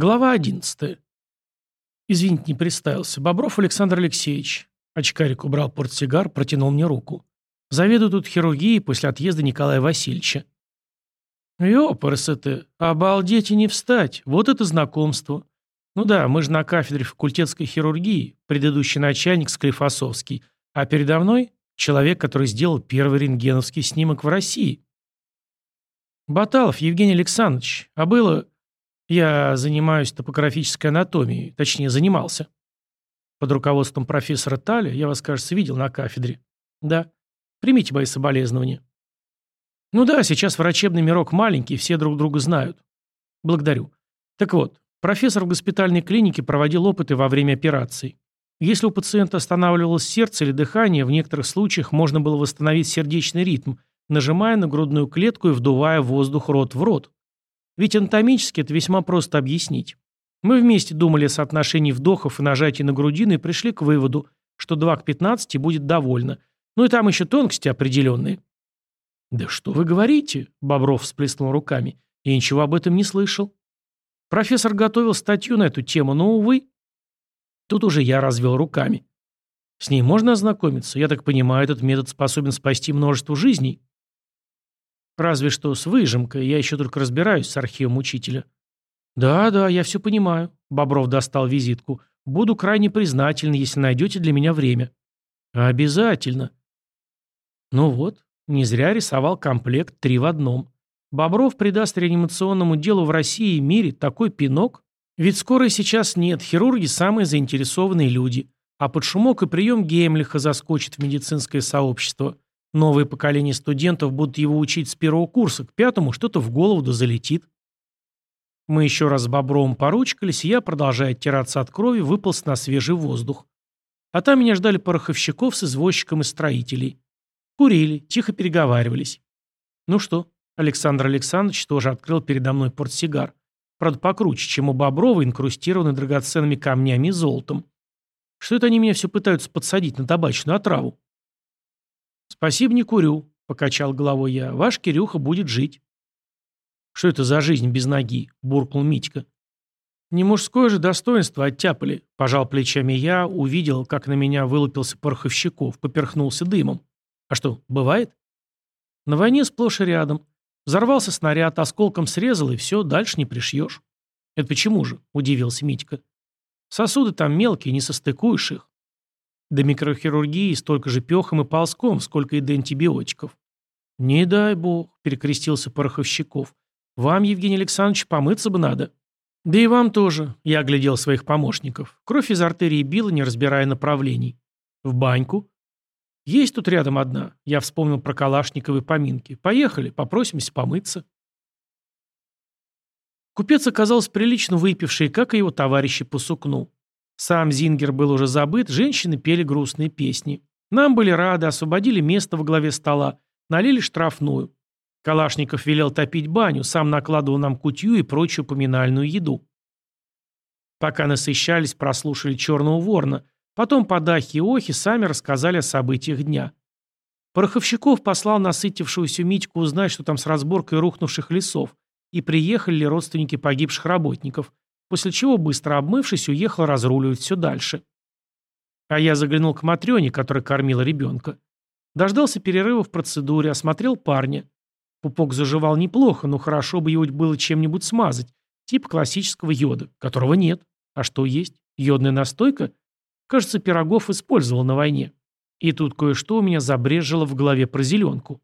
Глава 11. Извините, не представился. Бобров Александр Алексеевич. Очкарик убрал портсигар, протянул мне руку. Заведую тут хирургией после отъезда Николая Васильевича. Ёпрсы ты, обалдеть и не встать. Вот это знакомство. Ну да, мы же на кафедре факультетской хирургии, предыдущий начальник Склифосовский, а передо мной человек, который сделал первый рентгеновский снимок в России. Баталов Евгений Александрович, а было я занимаюсь топографической анатомией, точнее, занимался. Под руководством профессора Таля я вас, кажется, видел на кафедре. Да. Примите мои соболезнования. Ну да, сейчас врачебный мирок маленький, все друг друга знают. Благодарю. Так вот, профессор в госпитальной клинике проводил опыты во время операций. Если у пациента останавливалось сердце или дыхание, в некоторых случаях можно было восстановить сердечный ритм, нажимая на грудную клетку и вдувая воздух рот в рот. Ведь анатомически это весьма просто объяснить. Мы вместе думали о соотношении вдохов и нажатий на грудину и пришли к выводу, что 2 к 15 будет довольно. Ну и там еще тонкости определенные. «Да что вы говорите?» – Бобров всплеснул руками. «Я ничего об этом не слышал». Профессор готовил статью на эту тему, но, увы. Тут уже я развел руками. С ней можно ознакомиться? Я так понимаю, этот метод способен спасти множество жизней. Разве что с выжимкой, я еще только разбираюсь с архивом учителя. Да, да, я все понимаю. Бобров достал визитку. Буду крайне признателен, если найдете для меня время. Обязательно. Ну вот, не зря рисовал комплект три в одном. Бобров придаст реанимационному делу в России и мире такой пинок. Ведь скорой сейчас нет, хирурги самые заинтересованные люди. А под шумок и прием Геймлиха заскочит в медицинское сообщество. Новые поколения студентов будут его учить с первого курса, к пятому что-то в голову да залетит. Мы еще раз с Бобровым поручкались, и я, продолжая оттираться от крови, выполз на свежий воздух. А там меня ждали пороховщиков с извозчиком и строителей. Курили, тихо переговаривались. Ну что, Александр Александрович тоже открыл передо мной портсигар. Правда, покруче, чем у Боброва, инкрустированный драгоценными камнями и золотом. Что это они меня все пытаются подсадить на табачную отраву? «Спасибо, не курю», — покачал головой я. «Ваш Кирюха будет жить». «Что это за жизнь без ноги?» — буркнул Митька. «Не мужское же достоинство оттяпали», — пожал плечами я, увидел, как на меня вылупился Пороховщиков, поперхнулся дымом. «А что, бывает?» «На войне сплошь и рядом. Взорвался снаряд, осколком срезал, и все, дальше не пришьешь». «Это почему же?» — удивился Митька. «Сосуды там мелкие, не состыкуешь их. До микрохирургии столько же пехом и ползком, сколько и до антибиотиков. «Не дай бог», — перекрестился Пороховщиков. «Вам, Евгений Александрович, помыться бы надо». «Да и вам тоже», — я оглядел своих помощников. Кровь из артерии била, не разбирая направлений. «В баньку?» «Есть тут рядом одна», — я вспомнил про Калашниковы поминки. «Поехали, попросимся помыться». Купец оказался прилично выпивший, как и его товарищи по сукну. Сам Зингер был уже забыт, женщины пели грустные песни. Нам были рады, освободили место во главе стола, налили штрафную. Калашников велел топить баню, сам накладывал нам кутью и прочую поминальную еду. Пока насыщались, прослушали «Черного ворона», потом по дахе и охи сами рассказали о событиях дня. Пороховщиков послал насытившуюся Митьку узнать, что там с разборкой рухнувших лесов, и приехали ли родственники погибших работников после чего, быстро обмывшись, уехал разруливать все дальше. А я заглянул к Матрёне, которая кормила ребенка. Дождался перерыва в процедуре, осмотрел парня. Пупок заживал неплохо, но хорошо бы его было чем-нибудь смазать, типа классического йода, которого нет. А что есть? Йодная настойка? Кажется, Пирогов использовал на войне. И тут кое-что у меня забрежило в голове про зеленку.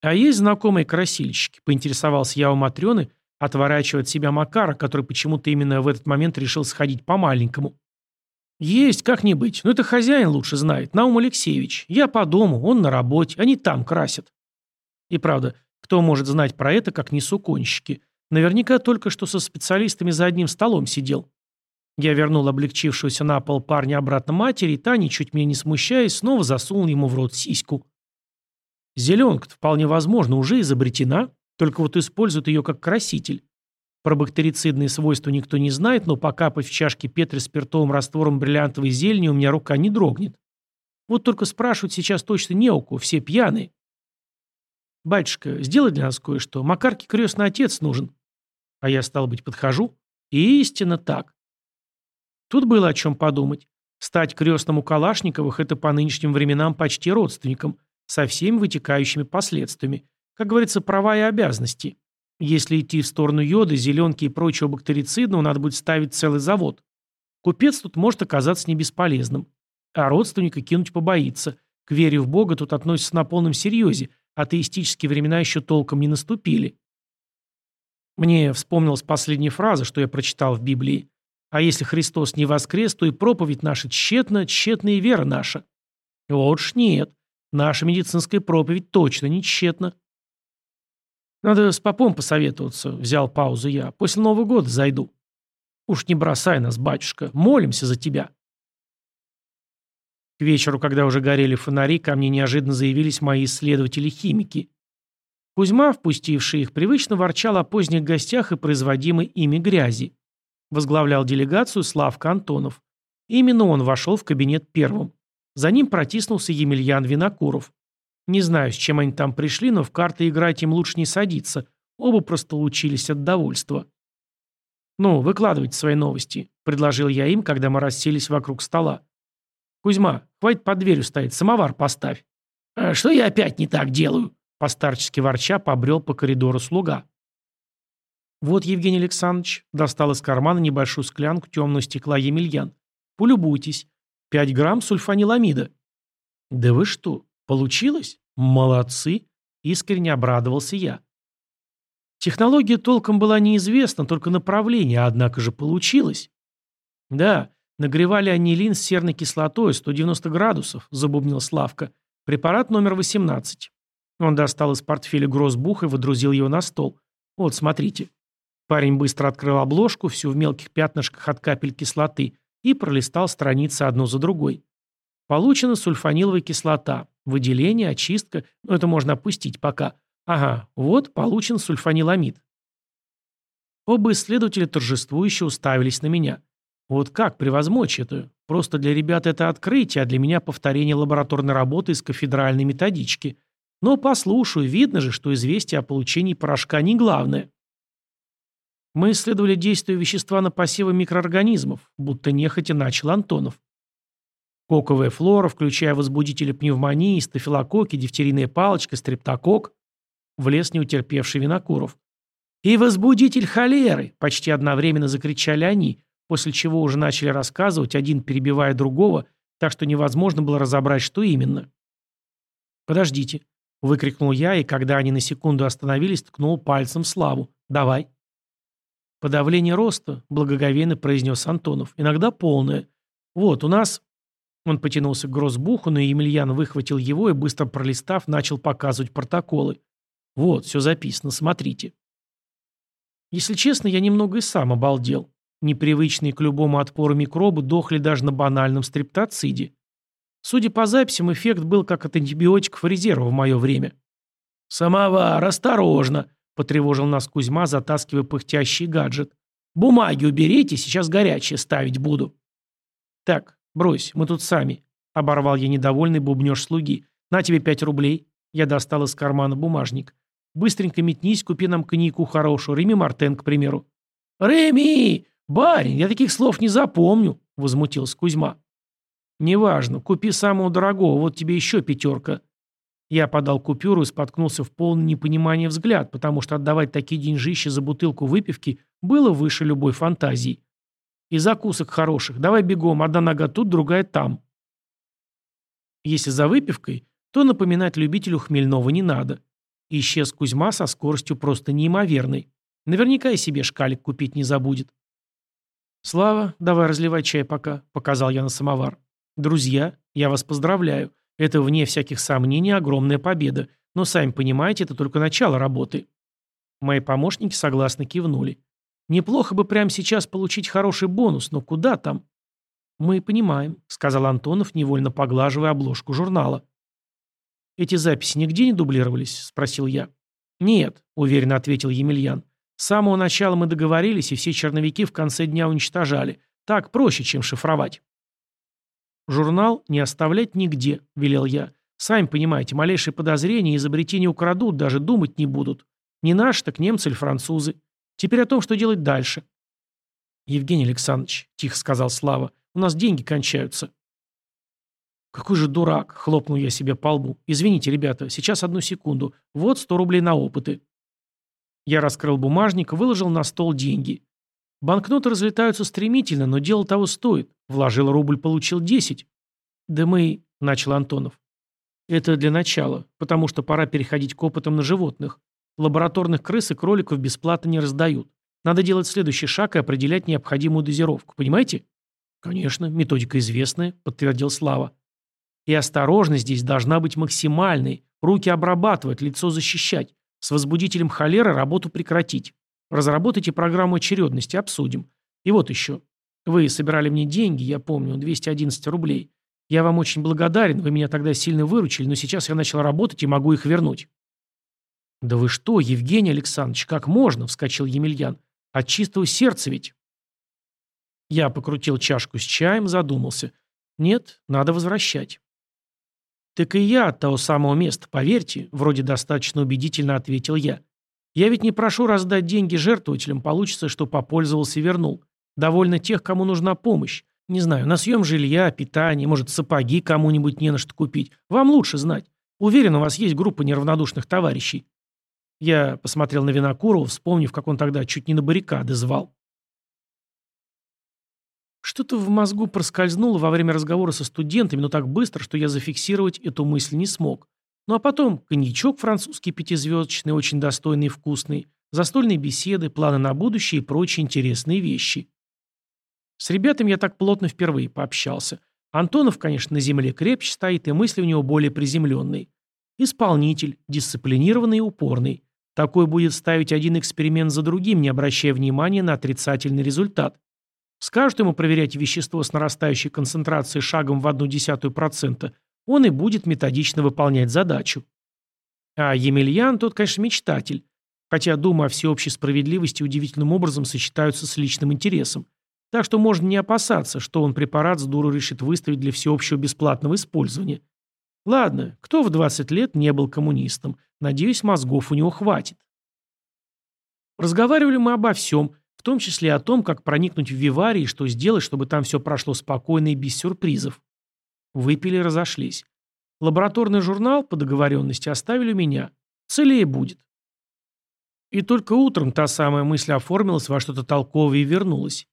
А есть знакомые красильщики, поинтересовался я у Матрёны, отворачивая от себя Макара, который почему-то именно в этот момент решил сходить по-маленькому. «Есть, как не быть. Но это хозяин лучше знает, Наум Алексеевич. Я по дому, он на работе, они там красят». И правда, кто может знать про это, как не суконщики? Наверняка только что со специалистами за одним столом сидел. Я вернул облегчившегося на пол парня обратно матери, и та, ничуть меня не смущаясь, снова засунул ему в рот сиську. Зеленка-то вполне возможно уже изобретена, только вот используют ее как краситель. Про бактерицидные свойства никто не знает, но покапать в чашке Петри спиртовым раствором бриллиантовой зелени у меня рука не дрогнет. Вот только спрашивать сейчас точно не у кого, все пьяные. «Батюшка, сделай для нас кое-что. Макарке крестный отец нужен». А я, стал быть, подхожу. Истинно так. Тут было о чем подумать. Стать крестным у Калашниковых – это по нынешним временам почти родственникам, со всеми вытекающими последствиями. Как говорится, права и обязанности. Если идти в сторону йода, зеленки и прочего бактерицидного, надо будет ставить целый завод. Купец тут может оказаться не бесполезным. А родственника кинуть побоится. К вере в Бога тут относятся на полном серьезе, атеистические времена еще толком не наступили. Мне вспомнилась последняя фраза, что я прочитал в Библии. «А если Христос не воскрес, то и проповедь наша тщетна, тщетна и вера наша». Вот ж нет. Наша медицинская проповедь точно не тщетна. Надо с попом посоветоваться, взял паузу я. После Нового года зайду. Уж не бросай нас, батюшка, молимся за тебя. К вечеру, когда уже горели фонари, ко мне неожиданно заявились мои исследователи-химики. Кузьма, впустивший их, привычно ворчал о поздних гостях и производимой ими грязи. Возглавлял делегацию Славка Антонов. Именно он вошел в кабинет первым. За ним протиснулся Емельян Винокуров. Не знаю, с чем они там пришли, но в карты играть им лучше не садиться. Оба просто лучились от довольства. «Ну, выкладывайте свои новости», — предложил я им, когда мы расселись вокруг стола. «Кузьма, хватит под дверью стоять, самовар поставь». «А что я опять не так делаю?» Постарчески ворча побрел по коридору слуга. «Вот, Евгений Александрович», достал из кармана небольшую склянку темного стекла Емельян. «Полюбуйтесь. Пять грамм сульфаниламида». «Да вы что, получилось? Молодцы!» Искренне обрадовался я. Технология толком была неизвестна, только направление, однако же получилось. Да, нагревали анилин с серной кислотой, 190 градусов, забубнил Славка. Препарат номер 18. Он достал из портфеля грозбух и водрузил его на стол. Вот, смотрите. Парень быстро открыл обложку, всю в мелких пятнышках от капель кислоты, и пролистал страницы одну за другой. Получена сульфаниловая кислота. Выделение, очистка. Но это можно опустить пока. Ага, вот получен сульфаниламид. Оба исследователя торжествующе уставились на меня. Вот как превозмочь это? Просто для ребят это открытие, а для меня повторение лабораторной работы из кафедральной методички. Но послушаю, видно же, что известие о получении порошка не главное. Мы исследовали действие вещества на посевы микроорганизмов, будто нехотя начал Антонов. Коковая флора, включая возбудители пневмонии, стафилококки, дифтерийная палочка, стрептокок, влез неутерпевший Винокуров. «И возбудитель холеры!» – почти одновременно закричали они, после чего уже начали рассказывать, один перебивая другого, так что невозможно было разобрать, что именно. «Подождите», Выкрикнул я, и когда они на секунду остановились, ткнул пальцем Славу. «Давай». «Подавление роста», — благоговейно произнес Антонов. «Иногда полное. Вот, у нас...» Он потянулся к грозбуху, но Емельян выхватил его и, быстро пролистав, начал показывать протоколы. «Вот, все записано, смотрите». Если честно, я немного и сам обалдел. Непривычные к любому отпору микробы дохли даже на банальном стрептоциде. Судя по записям, эффект был как от антибиотиков резерва в мое время. «Самовар, осторожно!» – потревожил нас Кузьма, затаскивая пыхтящий гаджет. «Бумаги уберите, сейчас горячее ставить буду». «Так, брось, мы тут сами», – оборвал я недовольный бубнеж слуги. «На тебе пять рублей». Я достал из кармана бумажник. «Быстренько метнись, купи нам коньяку хорошую, Реми Мартен, к примеру». «Реми! Барин, я таких слов не запомню», – возмутился Кузьма. «Неважно, купи самого дорогого, вот тебе еще пятерка». Я подал купюру и споткнулся в полное непонимание взгляд, потому что отдавать такие деньжища за бутылку выпивки было выше любой фантазии. И закусок хороших. Давай бегом, одна нога тут, другая там. Если за выпивкой, то напоминать любителю хмельного не надо. Исчез Кузьма со скоростью просто неимоверной. Наверняка и себе шкалик купить не забудет. «Слава, давай разливай чай пока», — показал я на самовар. Друзья, я вас поздравляю. Это, вне всяких сомнений, огромная победа. Но, сами понимаете, это только начало работы. Мои помощники согласно кивнули. Неплохо бы прямо сейчас получить хороший бонус, но куда там? Мы понимаем, сказал Антонов, невольно поглаживая обложку журнала. Эти записи нигде не дублировались? Спросил я. Нет, уверенно ответил Емельян. С самого начала мы договорились, и все черновики в конце дня уничтожали. Так проще, чем шифровать. «Журнал не оставлять нигде», — велел я. «Сами понимаете, малейшие подозрения и изобретения украдут, даже думать не будут. Не наши, так немцы или французы. Теперь о том, что делать дальше». «Евгений Александрович», — тихо сказал Слава, — «у нас деньги кончаются». «Какой же дурак!» — хлопнул я себе по лбу. «Извините, ребята, сейчас одну секунду. Вот сто рублей на опыты». Я раскрыл бумажник, выложил на стол деньги. Банкноты разлетаются стремительно, но дело того стоит. Вложил рубль, получил десять. «Да мы...» — начал Антонов. «Это для начала, потому что пора переходить к опытам на животных. Лабораторных крыс и кроликов бесплатно не раздают. Надо делать следующий шаг и определять необходимую дозировку. Понимаете?» «Конечно, методика известная», — подтвердил Слава. И осторожность здесь должна быть максимальной. Руки обрабатывать, лицо защищать. С возбудителем холеры работу прекратить. Разработайте программу очередности, обсудим. И вот еще. Вы собирали мне деньги, я помню, 211 рублей. Я вам очень благодарен, вы меня тогда сильно выручили, но сейчас я начал работать и могу их вернуть. «Да вы что, Евгений Александрович, как можно?» – вскочил Емельян. «От чистого сердца ведь». Я покрутил чашку с чаем, задумался. «Нет, надо возвращать». «Так и я от того самого места, поверьте», — вроде достаточно убедительно ответил я. «Я ведь не прошу раздать деньги жертвователям, получится, что попользовался и вернул. Довольно тех, кому нужна помощь. Не знаю, на съем жилья, питание, может, сапоги кому-нибудь не на что купить. Вам лучше знать. Уверен, у вас есть группа неравнодушных товарищей». Я посмотрел на Винокурова, вспомнив, как он тогда чуть не на баррикады звал. Что-то в мозгу проскользнуло во время разговора со студентами, но так быстро, что я зафиксировать эту мысль не смог. Ну а потом коньячок французский пятизвездочный, очень достойный и вкусный, застольные беседы, планы на будущее и прочие интересные вещи. С ребятами я так плотно впервые пообщался. Антонов, конечно, на земле крепче стоит, и мысли у него более приземленные. Исполнитель, дисциплинированный и упорный. Такой будет ставить один эксперимент за другим, не обращая внимания на отрицательный результат. Скажут ему проверять вещество с нарастающей концентрацией шагом в одну десятую процента, он и будет методично выполнять задачу. А Емельян тот, конечно, мечтатель, хотя думы о всеобщей справедливости удивительным образом сочетаются с личным интересом. Так что можно не опасаться, что он препарат с дуру решит выставить для всеобщего бесплатного использования. Ладно, кто в 20 лет не был коммунистом? Надеюсь, мозгов у него хватит. Разговаривали мы обо всем – в том числе о том, как проникнуть в Виварий и что сделать, чтобы там все прошло спокойно и без сюрпризов. Выпили и разошлись. Лабораторный журнал по договоренности оставили у меня. Целее будет. И только утром та самая мысль оформилась во что-то толковое и вернулась.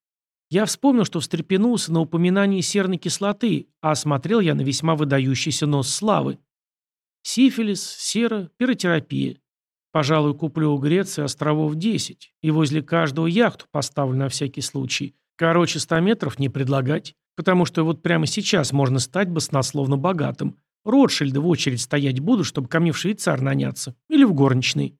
Я вспомнил, что встрепенулся на упоминание серной кислоты, а смотрел я на весьма выдающийся нос славы. Сифилис, сера, пиротерапия. Пожалуй, куплю у Греции островов 10, и возле каждого яхту поставлю на всякий случай. Короче, 100 метров не предлагать, потому что вот прямо сейчас можно стать баснословно богатым. Ротшильды в очередь стоять будут, чтобы ко мне в швейцар наняться. Или в горничный.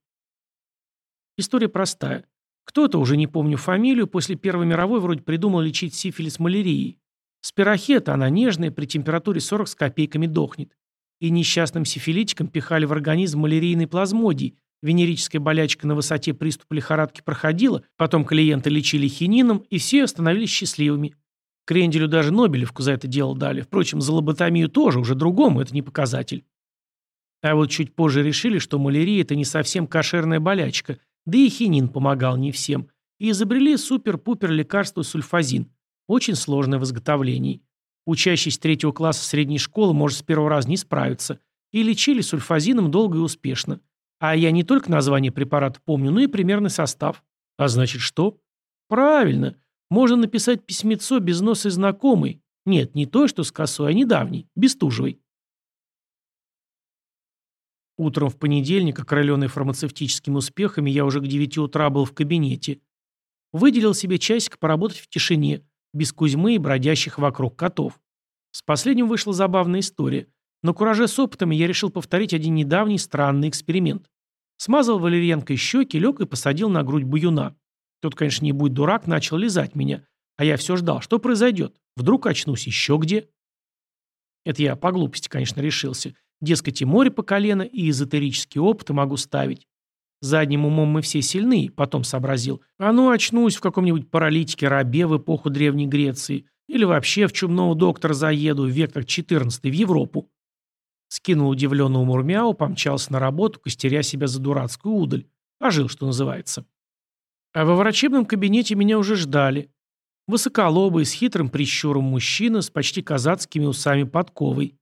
История простая. Кто-то, уже не помню фамилию, после Первой мировой вроде придумал лечить сифилис малярией. Спирохета, она нежная, при температуре 40 с копейками дохнет. И несчастным сифилитикам пихали в организм малярийный плазмодий, Венерическая болячка на высоте приступа лихорадки проходила, потом клиенты лечили хинином, и все становились счастливыми. Кренделю даже Нобелевку за это дело дали. Впрочем, за лоботомию тоже, уже другому, это не показатель. А вот чуть позже решили, что малярия – это не совсем кошерная болячка, да и хинин помогал не всем, и изобрели супер-пупер лекарство сульфазин. Очень сложное в изготовлении. Учащийся третьего класса средней школы может с первого раза не справиться. И лечили сульфазином долго и успешно. А я не только название препарата помню, но и примерный состав. А значит что? Правильно. Можно написать письмецо без носа и знакомый. Нет, не той, что с косой, а недавний, Бестужевой. Утром в понедельник, окрыленный фармацевтическими успехами, я уже к 9 утра был в кабинете. Выделил себе часик поработать в тишине, без Кузьмы и бродящих вокруг котов. С последним вышла забавная история. На кураже с опытами я решил повторить один недавний странный эксперимент. Смазал валерьянкой щеки, лег и посадил на грудь баюна. Тот, конечно, не будь дурак, начал лизать меня. А я все ждал, что произойдет. Вдруг очнусь еще где. Это я по глупости, конечно, решился. Дескать, и море по колено, и эзотерические опыты могу ставить. Задним умом мы все сильны, потом сообразил. А ну, очнусь в каком-нибудь паралитике рабе в эпоху Древней Греции. Или вообще в чумного доктора заеду в век так 14 в Европу. Скинул удивленного Мурмяу, помчался на работу, костеря себя за дурацкую удаль. Ожил, что называется. А во врачебном кабинете меня уже ждали. Высоколобый, с хитрым прищуром мужчина, с почти казацкими усами подковой.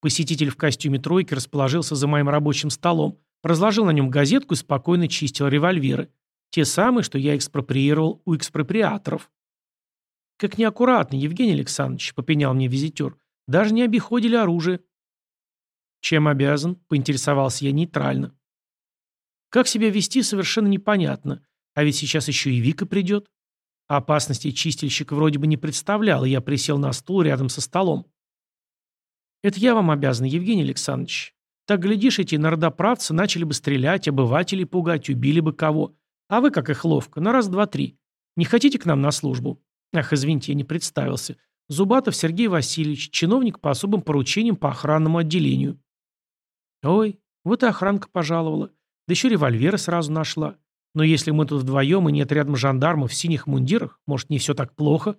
Посетитель в костюме тройки расположился за моим рабочим столом, разложил на нем газетку и спокойно чистил револьверы. Те самые, что я экспроприировал у экспроприаторов. «Как неаккуратно, Евгений Александрович», — попенял мне визитер. «Даже не обиходили оружие». «Чем обязан?» — поинтересовался я нейтрально. «Как себя вести, совершенно непонятно. А ведь сейчас еще и Вика придет». Опасности чистильщик вроде бы не представлял, и я присел на стул рядом со столом. «Это я вам обязан, Евгений Александрович. Так, глядишь, эти народоправцы начали бы стрелять, обывателей пугать, убили бы кого. А вы, как их ловко, на раз, два, три. Не хотите к нам на службу? Ах, извините, я не представился. Зубатов Сергей Васильевич, чиновник по особым поручениям по охранному отделению. Ой, вот и охранка пожаловала. Да еще револьверы сразу нашла. Но если мы тут вдвоем и нет рядом жандармов в синих мундирах, может, не все так плохо?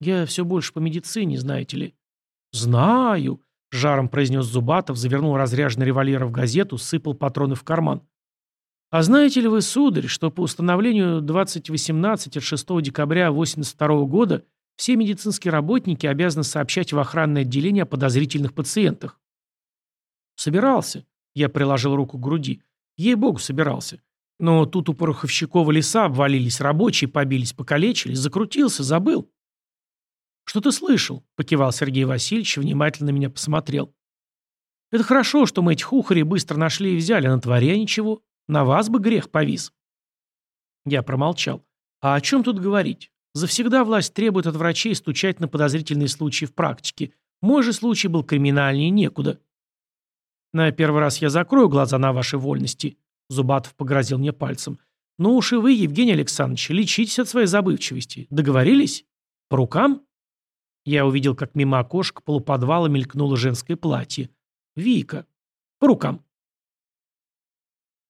Я все больше по медицине, знаете ли. Знаю, жаром произнес Зубатов, завернул разряженный револьвер в газету, сыпал патроны в карман. А знаете ли вы, сударь, что по установлению 2018 от 6 декабря 1982 года все медицинские работники обязаны сообщать в охранное отделение о подозрительных пациентах? Собирался. Я приложил руку к груди. Ей-богу, собирался. Но тут у Пороховщикова леса обвалились, рабочие побились, покалечились, закрутился, забыл. «Что ты слышал?» — покивал Сергей Васильевич, внимательно на меня посмотрел. «Это хорошо, что мы этих ухарей быстро нашли и взяли, на творя ничего. На вас бы грех повис». Я промолчал. «А о чем тут говорить? Завсегда власть требует от врачей стучать на подозрительные случаи в практике. Мой же случай был криминальнее некуда». «На первый раз я закрою глаза на ваши вольности», — Зубатов погрозил мне пальцем. «Ну уж и вы, Евгений Александрович, лечитесь от своей забывчивости. Договорились? По рукам?» Я увидел, как мимо окошка полуподвала мелькнуло женское платье. «Вика. По рукам».